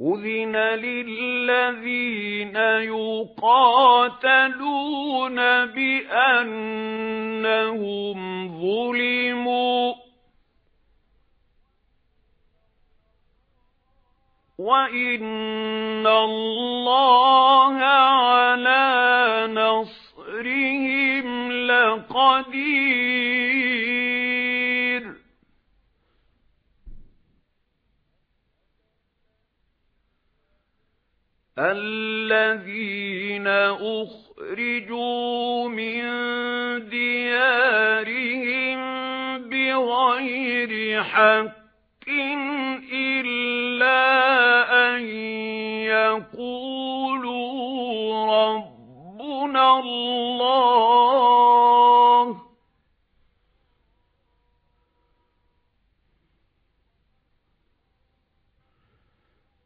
أُذِنَ لِلَّذِينَ يُقَاتَلُونَ بِأَنَّهُمْ ظُلِمُوا وَإِنَّ اللَّهَ الَّذِينَ أُخْرِجُوا مِنْ دِيَارِهِمْ بِغَيْرِ حَقٍّ إِلَّا أَن يَقُولُوا رَبُّنَا اللَّهُ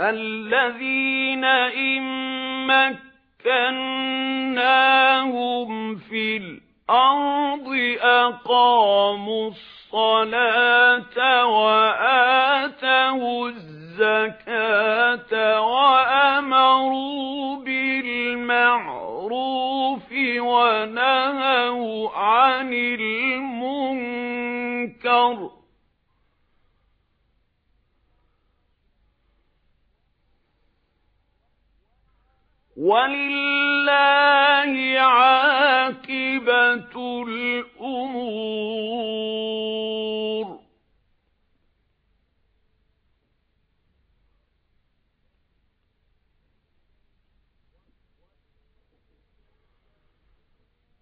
الَّذِينَ إِن مَّكَّنَّاهُمْ فِي الْأَرْضِ أَقَامُوا الصَّلَاةَ وَآتَوُا الزَّكَاةَ وَأَمَرُوا بِالْمَعْرُوفِ وَنَهَوْا عَنِ الْمُنكَرِ وَلِلَّهِ عَاقِبَةُ الْأُمُورِ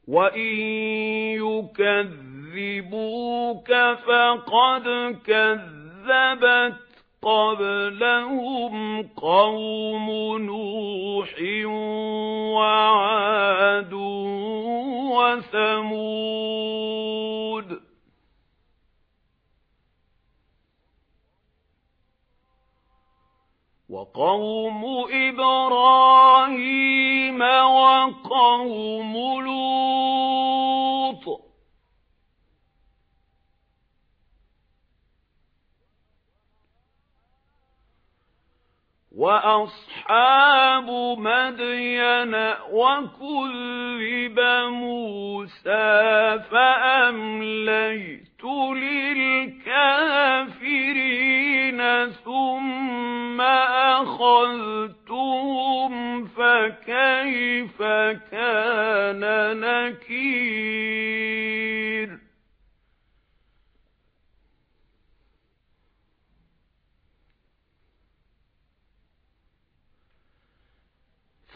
وَإِن يُكَذِّبُوكَ فَقَدْ كَذَّبَتْ قَبْلَهُمْ قَوْمُ نُوحٍ وَثَمُودُ وَقَوْمُ إِبْرَاهِيمَ وَقَوْمُ لُوطٍ. وَأَصْحَابُ مَدْيَنَ وَكُذِّبَ مُوسَى فَأَمْلَيْتُ لِلْكَافِرِينَ ثُمَّ أَخَذْتُهُمْ فَكَيْفَ كَانَ نَكِيرِ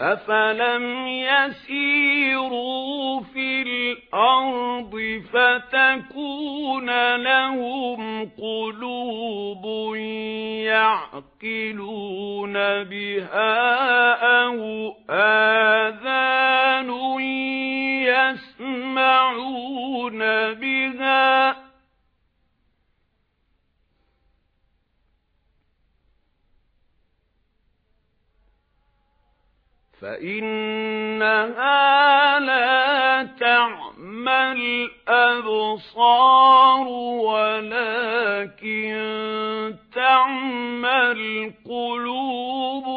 أَفَلَمْ يَسِيرُوا فِي الْأَرْضِ فَتَكُونَ لَهُمْ قُلُوبٌ يَعْقِلُونَ بِهَا أَوْ آذَانٌ فَإِنَّهَا لَا تَعْمَى الْأَبْصَارُ وَلَكِن تَعْمَى الْقُلُوبُ